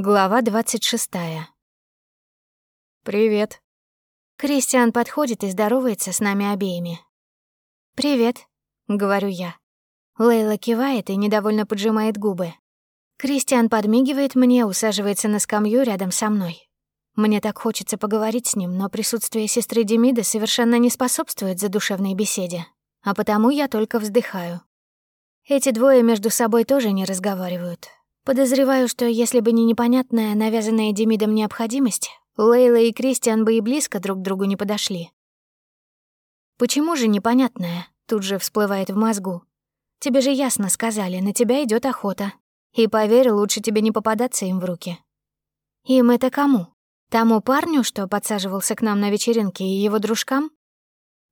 Глава 26. «Привет». Кристиан подходит и здоровается с нами обеими. «Привет», — говорю я. Лейла кивает и недовольно поджимает губы. Кристиан подмигивает мне, усаживается на скамью рядом со мной. Мне так хочется поговорить с ним, но присутствие сестры Демида совершенно не способствует задушевной беседе, а потому я только вздыхаю. Эти двое между собой тоже не разговаривают, Подозреваю, что если бы не непонятная, навязанная Демидом необходимость, Лейла и Кристиан бы и близко друг к другу не подошли. Почему же непонятная? Тут же всплывает в мозгу. Тебе же ясно сказали, на тебя идет охота. И поверь, лучше тебе не попадаться им в руки. Им это кому? Тому парню, что подсаживался к нам на вечеринке, и его дружкам?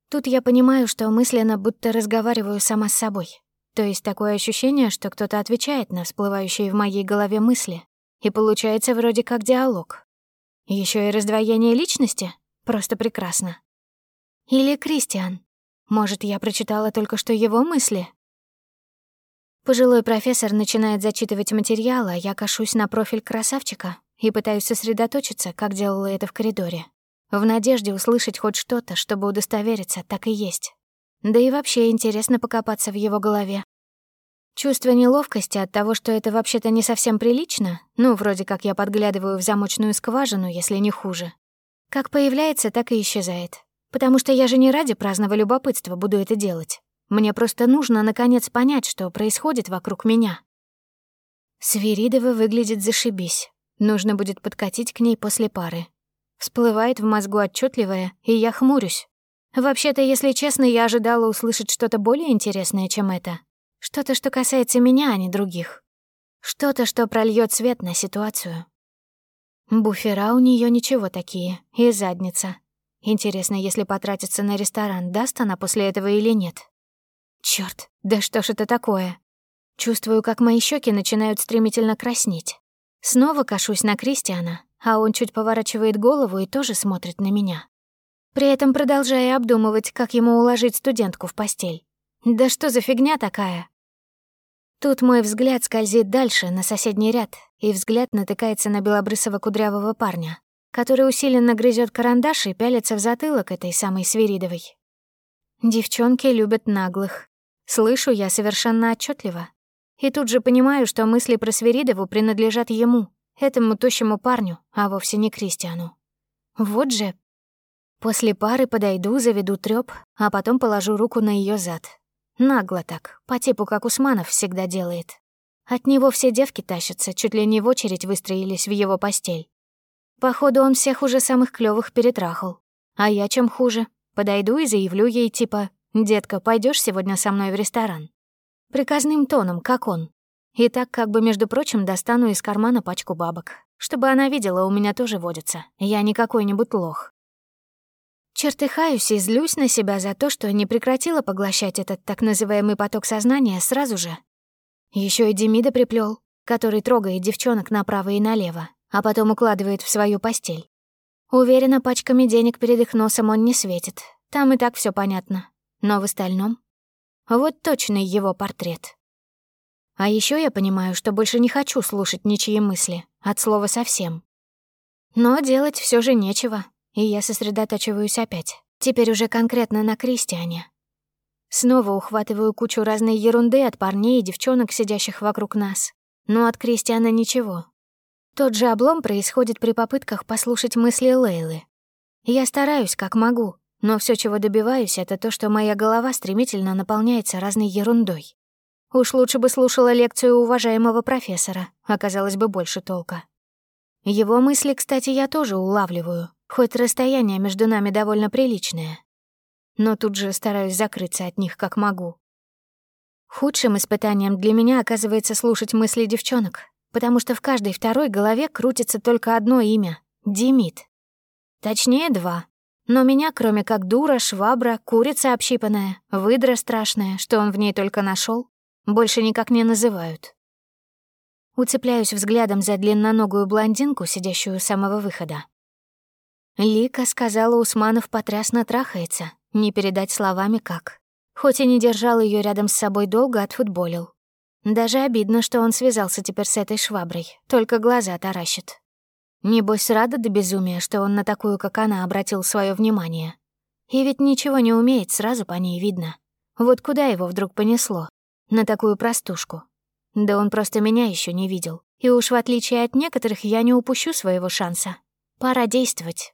Тут я понимаю, что мысленно будто разговариваю сама с собой. То есть такое ощущение, что кто-то отвечает на всплывающие в моей голове мысли, и получается вроде как диалог. Еще и раздвоение личности? Просто прекрасно. Или Кристиан. Может, я прочитала только что его мысли? Пожилой профессор начинает зачитывать материал, а я кашусь на профиль красавчика и пытаюсь сосредоточиться, как делала это в коридоре, в надежде услышать хоть что-то, чтобы удостовериться, так и есть. Да и вообще интересно покопаться в его голове. Чувство неловкости от того, что это вообще-то не совсем прилично, ну, вроде как я подглядываю в замочную скважину, если не хуже. Как появляется, так и исчезает. Потому что я же не ради праздного любопытства буду это делать. Мне просто нужно, наконец, понять, что происходит вокруг меня. Свиридова выглядит зашибись. Нужно будет подкатить к ней после пары. Всплывает в мозгу отчетливое, и я хмурюсь. Вообще-то, если честно, я ожидала услышать что-то более интересное, чем это. Что-то, что касается меня, а не других. Что-то, что прольёт свет на ситуацию. Буфера у неё ничего такие, и задница. Интересно, если потратиться на ресторан, даст она после этого или нет? Чёрт, да что ж это такое? Чувствую, как мои щеки начинают стремительно краснеть. Снова кашусь на Кристиана, а он чуть поворачивает голову и тоже смотрит на меня при этом продолжая обдумывать, как ему уложить студентку в постель. Да что за фигня такая? Тут мой взгляд скользит дальше, на соседний ряд, и взгляд натыкается на белобрысого кудрявого парня, который усиленно грызет карандаш и пялится в затылок этой самой Свиридовой. Девчонки любят наглых. Слышу я совершенно отчетливо. И тут же понимаю, что мысли про Свиридову принадлежат ему, этому тощему парню, а вовсе не Кристиану. Вот же После пары подойду, заведу трёп, а потом положу руку на её зад. Нагло так, по типу как Усманов всегда делает. От него все девки тащатся, чуть ли не в очередь выстроились в его постель. Походу, он всех уже самых клёвых перетрахал. А я чем хуже? Подойду и заявлю ей типа «Детка, пойдёшь сегодня со мной в ресторан?» Приказным тоном, как он. И так как бы, между прочим, достану из кармана пачку бабок. Чтобы она видела, у меня тоже водится. Я не какой-нибудь лох. Чертыхаюсь и злюсь на себя за то, что не прекратила поглощать этот так называемый поток сознания сразу же. Еще и Демида приплел, который трогает девчонок направо и налево, а потом укладывает в свою постель. Уверена, пачками денег перед их носом он не светит. Там и так все понятно. Но в остальном... Вот точный его портрет. А еще я понимаю, что больше не хочу слушать ничьи мысли, от слова совсем. Но делать все же нечего, и я сосредотачиваюсь опять, теперь уже конкретно на Кристиане. Снова ухватываю кучу разной ерунды от парней и девчонок, сидящих вокруг нас. Но от Кристиана ничего. Тот же облом происходит при попытках послушать мысли Лейлы. Я стараюсь, как могу, но все, чего добиваюсь, это то, что моя голова стремительно наполняется разной ерундой. Уж лучше бы слушала лекцию уважаемого профессора, оказалось бы больше толка. Его мысли, кстати, я тоже улавливаю, хоть расстояние между нами довольно приличное. Но тут же стараюсь закрыться от них как могу. Худшим испытанием для меня оказывается слушать мысли девчонок, потому что в каждой второй голове крутится только одно имя — Демид. Точнее, два. Но меня, кроме как дура, швабра, курица общипанная, выдра страшная, что он в ней только нашел, больше никак не называют. Уцепляюсь взглядом за длинноногую блондинку, сидящую у самого выхода. Лика сказала, Усманов потрясно трахается, не передать словами как. Хоть и не держал ее рядом с собой долго, отфутболил. Даже обидно, что он связался теперь с этой шваброй, только глаза таращит. Небось, рада до безумия, что он на такую, как она, обратил свое внимание. И ведь ничего не умеет, сразу по ней видно. Вот куда его вдруг понесло? На такую простушку. Да он просто меня еще не видел. И уж в отличие от некоторых, я не упущу своего шанса. Пора действовать.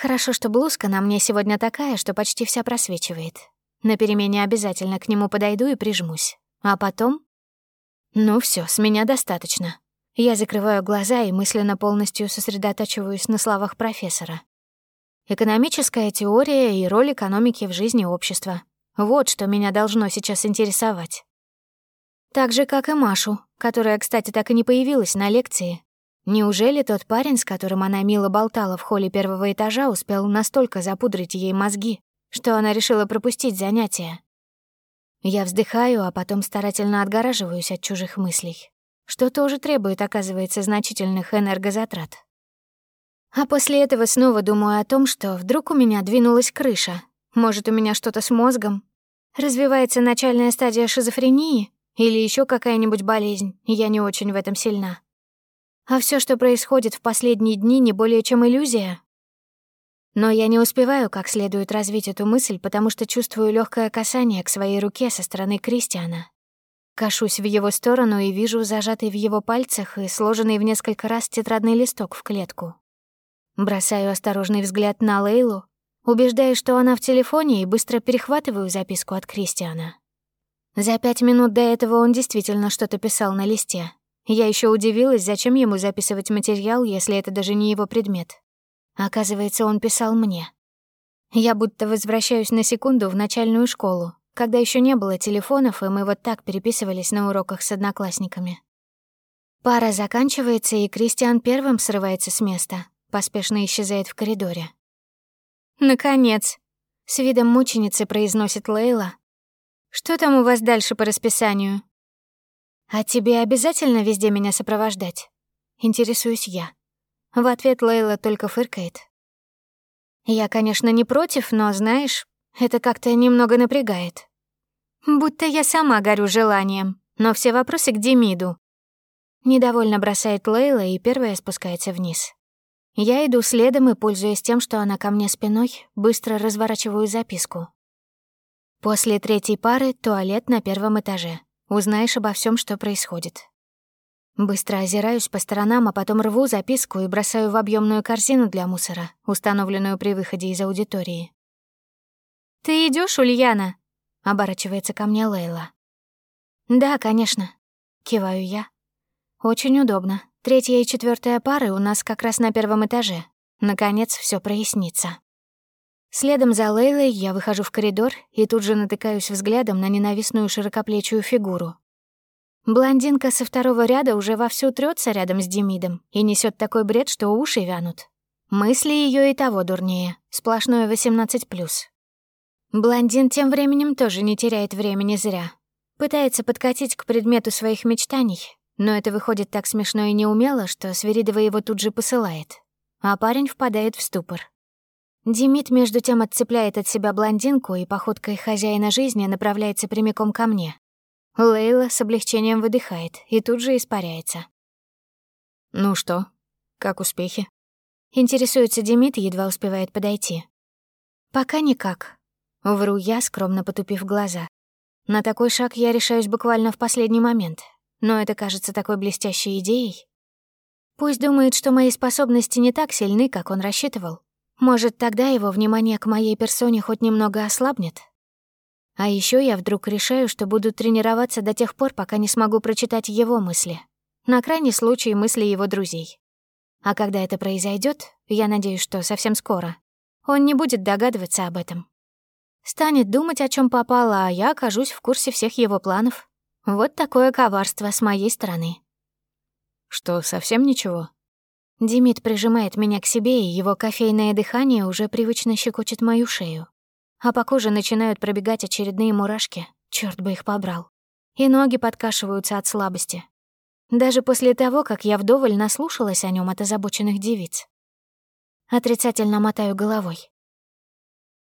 Хорошо, что блузка на мне сегодня такая, что почти вся просвечивает. На перемене обязательно к нему подойду и прижмусь. А потом... Ну все, с меня достаточно. Я закрываю глаза и мысленно полностью сосредотачиваюсь на словах профессора. Экономическая теория и роль экономики в жизни общества. Вот что меня должно сейчас интересовать. Так же, как и Машу, которая, кстати, так и не появилась на лекции. Неужели тот парень, с которым она мило болтала в холле первого этажа, успел настолько запудрить ей мозги, что она решила пропустить занятия? Я вздыхаю, а потом старательно отгораживаюсь от чужих мыслей, что тоже требует, оказывается, значительных энергозатрат. А после этого снова думаю о том, что вдруг у меня двинулась крыша. Может, у меня что-то с мозгом? Развивается начальная стадия шизофрении или еще какая-нибудь болезнь, я не очень в этом сильна. А все, что происходит в последние дни, не более чем иллюзия. Но я не успеваю как следует развить эту мысль, потому что чувствую легкое касание к своей руке со стороны Кристиана. Кашусь в его сторону и вижу зажатый в его пальцах и сложенный в несколько раз тетрадный листок в клетку. Бросаю осторожный взгляд на Лейлу, убеждаюсь, что она в телефоне, и быстро перехватываю записку от Кристиана. За пять минут до этого он действительно что-то писал на листе. Я еще удивилась, зачем ему записывать материал, если это даже не его предмет. Оказывается, он писал мне. Я будто возвращаюсь на секунду в начальную школу, когда еще не было телефонов, и мы вот так переписывались на уроках с одноклассниками. Пара заканчивается, и Кристиан первым срывается с места, поспешно исчезает в коридоре. «Наконец!» — с видом мученицы произносит Лейла. «Что там у вас дальше по расписанию?» «А тебе обязательно везде меня сопровождать?» Интересуюсь я. В ответ Лейла только фыркает. «Я, конечно, не против, но, знаешь, это как-то немного напрягает. Будто я сама горю желанием, но все вопросы к Демиду». Недовольно бросает Лейла и первая спускается вниз. Я иду следом и, пользуясь тем, что она ко мне спиной, быстро разворачиваю записку. После третьей пары туалет на первом этаже. Узнаешь обо всем, что происходит. Быстро озираюсь по сторонам, а потом рву записку и бросаю в объемную корзину для мусора, установленную при выходе из аудитории. «Ты идешь, Ульяна?» — оборачивается ко мне Лейла. «Да, конечно», — киваю я. «Очень удобно. Третья и четвертая пары у нас как раз на первом этаже. Наконец, все прояснится. Следом за Лейлой я выхожу в коридор и тут же натыкаюсь взглядом на ненавистную широкоплечую фигуру. Блондинка со второго ряда уже вовсю трется рядом с Демидом и несет такой бред, что уши вянут. Мысли ее и того дурнее, сплошное 18+. Блондин тем временем тоже не теряет времени зря. Пытается подкатить к предмету своих мечтаний, но это выходит так смешно и неумело, что Свиридова его тут же посылает. А парень впадает в ступор. Демид между тем отцепляет от себя блондинку и походкой хозяина жизни направляется прямиком ко мне. Лейла с облегчением выдыхает и тут же испаряется. «Ну что, как успехи?» Интересуется Демид и едва успевает подойти. «Пока никак». Вру я, скромно потупив глаза. На такой шаг я решаюсь буквально в последний момент, но это кажется такой блестящей идеей. Пусть думает, что мои способности не так сильны, как он рассчитывал. Может, тогда его внимание к моей персоне хоть немного ослабнет? А еще я вдруг решаю, что буду тренироваться до тех пор, пока не смогу прочитать его мысли. На крайний случай мысли его друзей. А когда это произойдет, я надеюсь, что совсем скоро, он не будет догадываться об этом. Станет думать, о чем попало, а я окажусь в курсе всех его планов. Вот такое коварство с моей стороны. Что, совсем ничего? Димит прижимает меня к себе, и его кофейное дыхание уже привычно щекочет мою шею. А по коже начинают пробегать очередные мурашки. Черт бы их побрал. И ноги подкашиваются от слабости. Даже после того, как я вдоволь наслушалась о нем от озабоченных девиц. Отрицательно мотаю головой.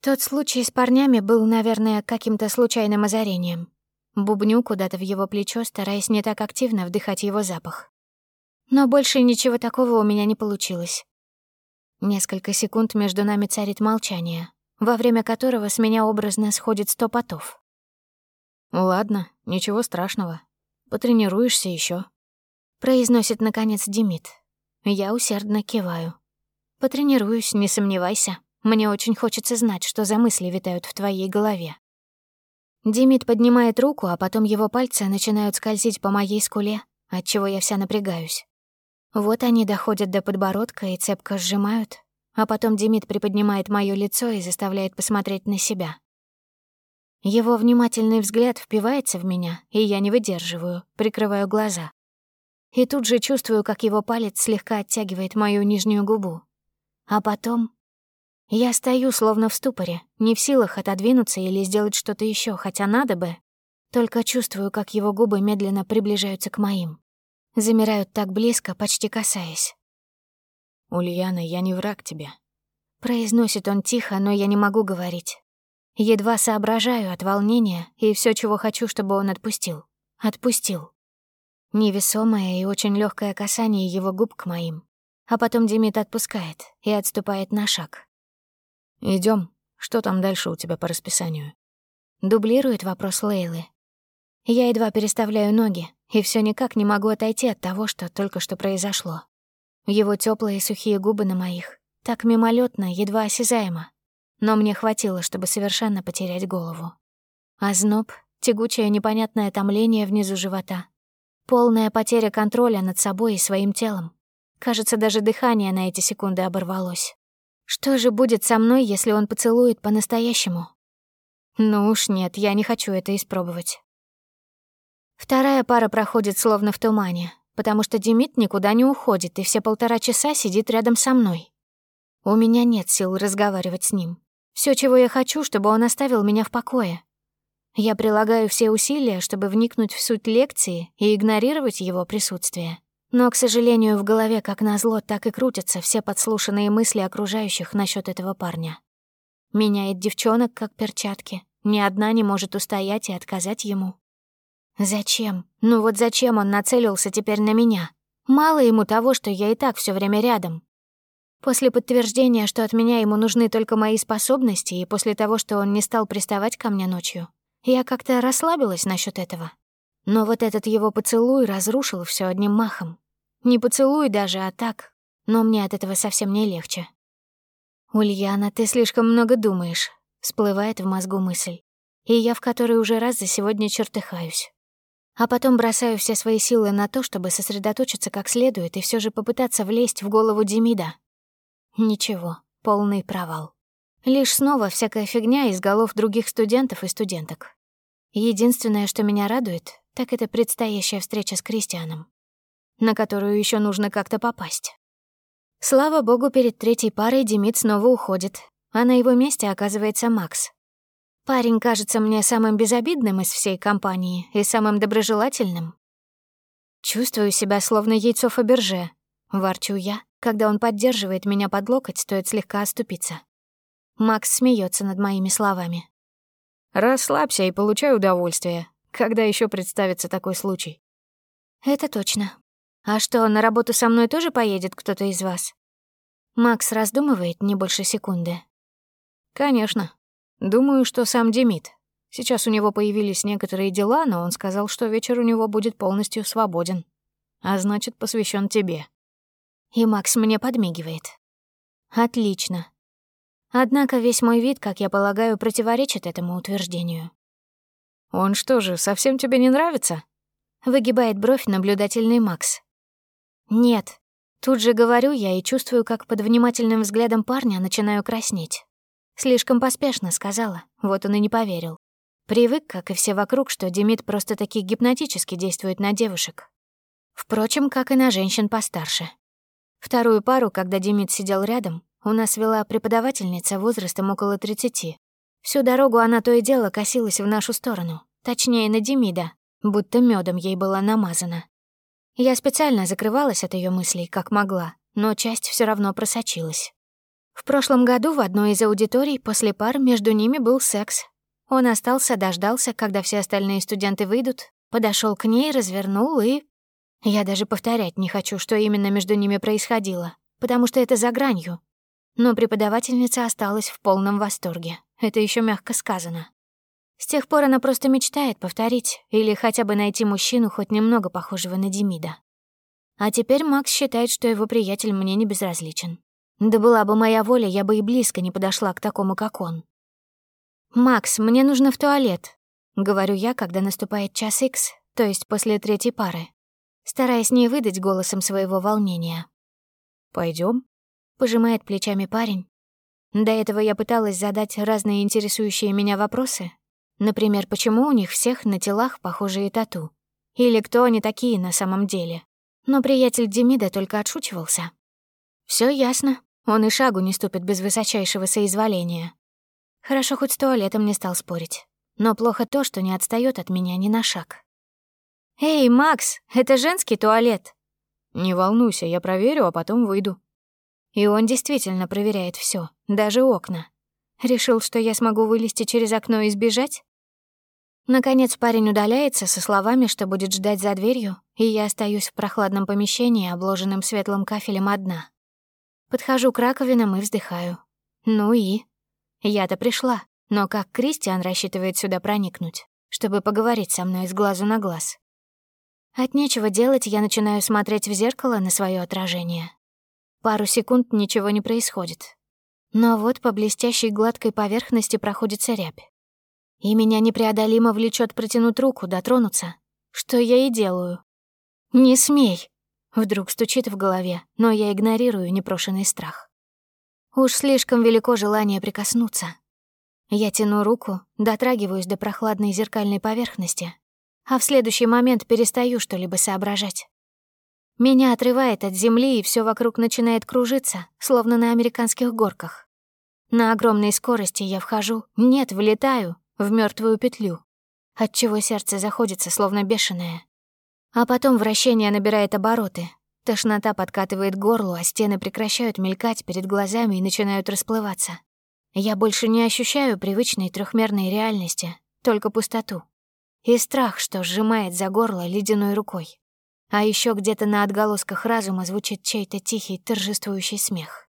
Тот случай с парнями был, наверное, каким-то случайным озарением. Бубню куда-то в его плечо, стараясь не так активно вдыхать его запах. Но больше ничего такого у меня не получилось. Несколько секунд между нами царит молчание, во время которого с меня образно сходит сто потов. «Ладно, ничего страшного. Потренируешься еще, произносит, наконец, Демид. Я усердно киваю. «Потренируюсь, не сомневайся. Мне очень хочется знать, что за мысли витают в твоей голове». Демид поднимает руку, а потом его пальцы начинают скользить по моей скуле, отчего я вся напрягаюсь. Вот они доходят до подбородка и цепко сжимают, а потом Демид приподнимает моё лицо и заставляет посмотреть на себя. Его внимательный взгляд впивается в меня, и я не выдерживаю, прикрываю глаза. И тут же чувствую, как его палец слегка оттягивает мою нижнюю губу. А потом... Я стою словно в ступоре, не в силах отодвинуться или сделать что-то еще, хотя надо бы. Только чувствую, как его губы медленно приближаются к моим замирают так близко, почти касаясь. «Ульяна, я не враг тебе», — произносит он тихо, но я не могу говорить. Едва соображаю от волнения и все, чего хочу, чтобы он отпустил. Отпустил. Невесомое и очень легкое касание его губ к моим. А потом Демид отпускает и отступает на шаг. Идем. Что там дальше у тебя по расписанию?» Дублирует вопрос Лейлы. Я едва переставляю ноги, и все никак не могу отойти от того, что только что произошло. Его теплые сухие губы на моих, так мимолетно, едва осязаемо. Но мне хватило, чтобы совершенно потерять голову. А зноб, тягучее непонятное томление внизу живота, полная потеря контроля над собой и своим телом. Кажется, даже дыхание на эти секунды оборвалось. Что же будет со мной, если он поцелует по-настоящему? Ну уж нет, я не хочу это испробовать. Вторая пара проходит словно в тумане, потому что Демид никуда не уходит и все полтора часа сидит рядом со мной. У меня нет сил разговаривать с ним. Все, чего я хочу, чтобы он оставил меня в покое. Я прилагаю все усилия, чтобы вникнуть в суть лекции и игнорировать его присутствие. Но, к сожалению, в голове как назло так и крутятся все подслушанные мысли окружающих насчет этого парня. Меняет девчонок, как перчатки. Ни одна не может устоять и отказать ему. Зачем? Ну вот зачем он нацелился теперь на меня? Мало ему того, что я и так все время рядом. После подтверждения, что от меня ему нужны только мои способности, и после того, что он не стал приставать ко мне ночью, я как-то расслабилась насчет этого. Но вот этот его поцелуй разрушил все одним махом. Не поцелуй даже, а так. Но мне от этого совсем не легче. «Ульяна, ты слишком много думаешь», — всплывает в мозгу мысль. И я в которой уже раз за сегодня чертыхаюсь а потом бросаю все свои силы на то, чтобы сосредоточиться как следует и все же попытаться влезть в голову Демида. Ничего, полный провал. Лишь снова всякая фигня из голов других студентов и студенток. Единственное, что меня радует, так это предстоящая встреча с Кристианом, на которую еще нужно как-то попасть. Слава богу, перед третьей парой Демид снова уходит, а на его месте оказывается Макс, Парень кажется мне самым безобидным из всей компании и самым доброжелательным. Чувствую себя словно яйцо Фаберже, ворчу я, когда он поддерживает меня под локоть, стоит слегка оступиться. Макс смеется над моими словами. «Расслабься и получай удовольствие. Когда еще представится такой случай?» «Это точно. А что, на работу со мной тоже поедет кто-то из вас?» Макс раздумывает не больше секунды. «Конечно. Думаю, что сам Демид. Сейчас у него появились некоторые дела, но он сказал, что вечер у него будет полностью свободен. А значит, посвящен тебе. И Макс мне подмигивает. Отлично. Однако весь мой вид, как я полагаю, противоречит этому утверждению. «Он что же, совсем тебе не нравится?» Выгибает бровь наблюдательный Макс. «Нет». Тут же говорю я и чувствую, как под внимательным взглядом парня начинаю краснеть. Слишком поспешно сказала, вот он и не поверил. Привык, как и все вокруг, что Демид просто-таки гипнотически действует на девушек. Впрочем, как и на женщин постарше. Вторую пару, когда Демид сидел рядом, у нас вела преподавательница возрастом около 30. Всю дорогу она то и дело косилась в нашу сторону, точнее, на Демида, будто медом ей была намазана. Я специально закрывалась от ее мыслей, как могла, но часть все равно просочилась. В прошлом году в одной из аудиторий после пар между ними был секс. Он остался, дождался, когда все остальные студенты выйдут, подошел к ней, развернул и... Я даже повторять не хочу, что именно между ними происходило, потому что это за гранью. Но преподавательница осталась в полном восторге. Это еще мягко сказано. С тех пор она просто мечтает повторить или хотя бы найти мужчину, хоть немного похожего на Демида. А теперь Макс считает, что его приятель мне не безразличен. Да была бы моя воля, я бы и близко не подошла к такому, как он. «Макс, мне нужно в туалет», — говорю я, когда наступает час икс, то есть после третьей пары, стараясь не выдать голосом своего волнения. Пойдем, пожимает плечами парень. До этого я пыталась задать разные интересующие меня вопросы. Например, почему у них всех на телах похожие тату? Или кто они такие на самом деле? Но приятель Демида только отшучивался. Все ясно. Он и шагу не ступит без высочайшего соизволения. Хорошо, хоть с туалетом не стал спорить. Но плохо то, что не отстаёт от меня ни на шаг. «Эй, Макс, это женский туалет!» «Не волнуйся, я проверю, а потом выйду». И он действительно проверяет всё, даже окна. Решил, что я смогу вылезти через окно и сбежать? Наконец парень удаляется со словами, что будет ждать за дверью, и я остаюсь в прохладном помещении, обложенном светлым кафелем одна. Подхожу к раковинам и вздыхаю. Ну и? Я-то пришла, но как Кристиан рассчитывает сюда проникнуть, чтобы поговорить со мной с глазу на глаз? От нечего делать я начинаю смотреть в зеркало на свое отражение. Пару секунд ничего не происходит. Но вот по блестящей гладкой поверхности проходится рябь. И меня непреодолимо влечет протянуть руку, дотронуться. Что я и делаю. «Не смей!» Вдруг стучит в голове, но я игнорирую непрошенный страх. Уж слишком велико желание прикоснуться. Я тяну руку, дотрагиваюсь до прохладной зеркальной поверхности, а в следующий момент перестаю что-либо соображать. Меня отрывает от земли, и все вокруг начинает кружиться, словно на американских горках. На огромной скорости я вхожу, нет, влетаю в мертвую петлю, отчего сердце заходится, словно бешеное. А потом вращение набирает обороты, Тошнота подкатывает горло, а стены прекращают мелькать перед глазами и начинают расплываться. Я больше не ощущаю привычной трехмерной реальности, только пустоту. И страх, что сжимает за горло ледяной рукой. А еще где-то на отголосках разума звучит чей-то тихий, торжествующий смех.